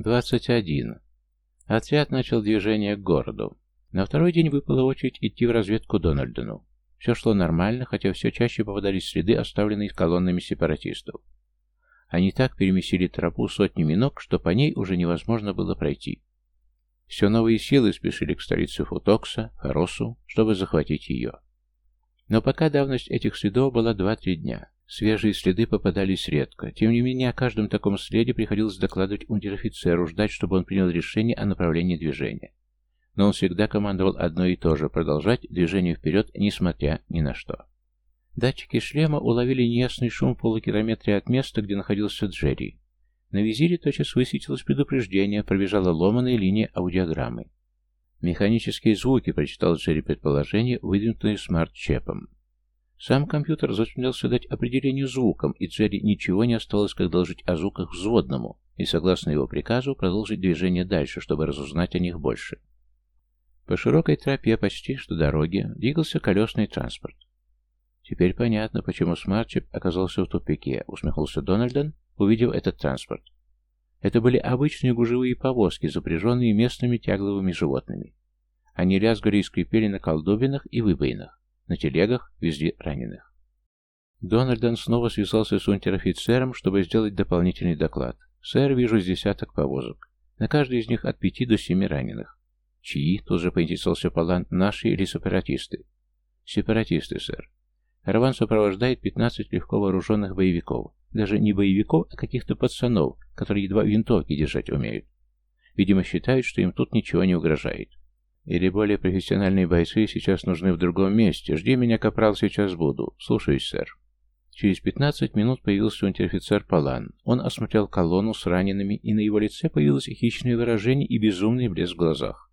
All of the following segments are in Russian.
21. Отряд начал движение к городу. На второй день выпала очередь идти в разведку Дональдону. Все шло нормально, хотя все чаще попадались следы, оставленные колоннами сепаратистов. Они так перемесили тропу сотнями ног, что по ней уже невозможно было пройти. Все новые силы спешили к столице Футокса, Харосу, чтобы захватить ее. Но пока давность этих следов была 2-3 дня. Свежие следы попадались редко. Тем не менее, о каждом таком следе приходилось докладывать унтер-офицеру, ждать, чтобы он принял решение о направлении движения. Но он всегда командовал одно и то же – продолжать движение вперед, несмотря ни на что. Датчики шлема уловили неясный шум в полукилометре от места, где находился Джерри. На визире тотчас высветилось предупреждение, пробежала ломаная линия аудиограммы. Механические звуки, прочитал Джерри предположение, выдвинутое смарт-чипом. Сам компьютер затруднялся дать определение звукам, и Джерри ничего не осталось, как доложить о звуках взводному, и, согласно его приказу, продолжить движение дальше, чтобы разузнать о них больше. По широкой тропе, почти что дороге, двигался колесный транспорт. Теперь понятно, почему Смарчеп оказался в тупике, усмехнулся Дональдон, увидев этот транспорт. Это были обычные гужевые повозки, запряженные местными тягловыми животными. Они лязгали и скрипели на колдобинах и выбоинах. На телегах везли раненых. Дональдон снова связался с унтер-офицером, чтобы сделать дополнительный доклад. «Сэр, вижу с десяток повозок. На каждой из них от пяти до семи раненых». «Чьи?» — тут же поинтересовался Палан. «Наши или сепаратисты?» «Сепаратисты, сэр. Караван сопровождает 15 легко вооруженных боевиков. Даже не боевиков, а каких-то пацанов, которые едва винтовки держать умеют. Видимо, считают, что им тут ничего не угрожает. Или более профессиональные бойцы сейчас нужны в другом месте. Жди меня, капрал, сейчас буду. Слушаюсь, сэр. Через 15 минут появился унтер-офицер Палан. Он осмотрел колонну с ранеными, и на его лице появилось хищное выражение и безумный блеск в глазах.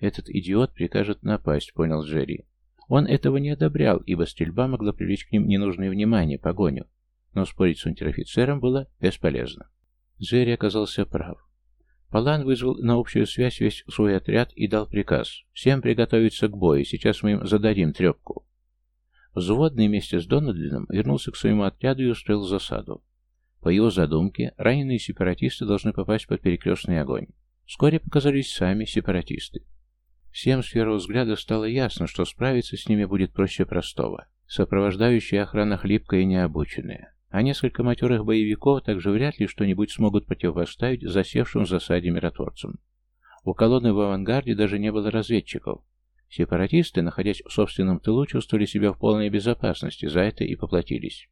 «Этот идиот прикажет напасть», — понял Джерри. Он этого не одобрял, ибо стрельба могла привлечь к ним ненужное внимание, погоню. Но спорить с унтер-офицером было бесполезно. Джерри оказался прав. Палан вызвал на общую связь весь свой отряд и дал приказ. «Всем приготовиться к бою, сейчас мы им зададим трепку». Взводный вместе с Дональдином вернулся к своему отряду и устроил засаду. По его задумке, раненые сепаратисты должны попасть под перекрестный огонь. Вскоре показались сами сепаратисты. Всем с первого взгляда стало ясно, что справиться с ними будет проще простого. Сопровождающая охрана хлипкая и необученная а несколько матерых боевиков также вряд ли что-нибудь смогут противопоставить засевшим в засаде миротворцам. У колонны в авангарде даже не было разведчиков. Сепаратисты, находясь в собственном тылу, чувствовали себя в полной безопасности, за это и поплатились.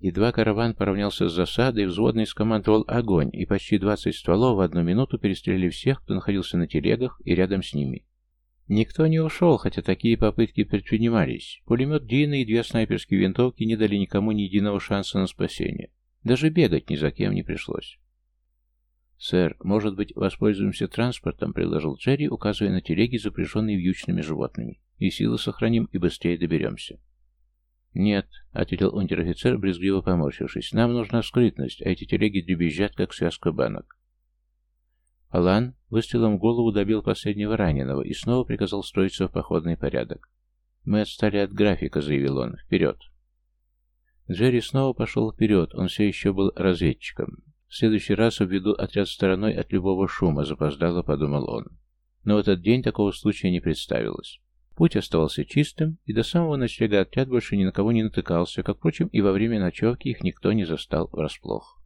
Едва караван поравнялся с засадой, взводный скомандовал огонь, и почти 20 стволов в одну минуту перестреляли всех, кто находился на телегах и рядом с ними. Никто не ушел, хотя такие попытки предпринимались. Пулемет Дина и две снайперские винтовки не дали никому ни единого шанса на спасение. Даже бегать ни за кем не пришлось. «Сэр, может быть, воспользуемся транспортом?» — предложил Джерри, указывая на телеги, запряженные вьючными животными. «И силы сохраним, и быстрее доберемся». «Нет», — ответил унтер-офицер, брезгливо поморщившись. «Нам нужна скрытность, а эти телеги дребезжат, как связка банок». Алан выстрелом в голову добил последнего раненого и снова приказал строиться в походный порядок. «Мы отстали от графика», — заявил он. «Вперед!» Джерри снова пошел вперед, он все еще был разведчиком. В следующий раз обведу отряд стороной от любого шума, запоздало, подумал он. Но в этот день такого случая не представилось. Путь оставался чистым, и до самого ночлега отряд больше ни на кого не натыкался, как, впрочем, и во время ночевки их никто не застал врасплох.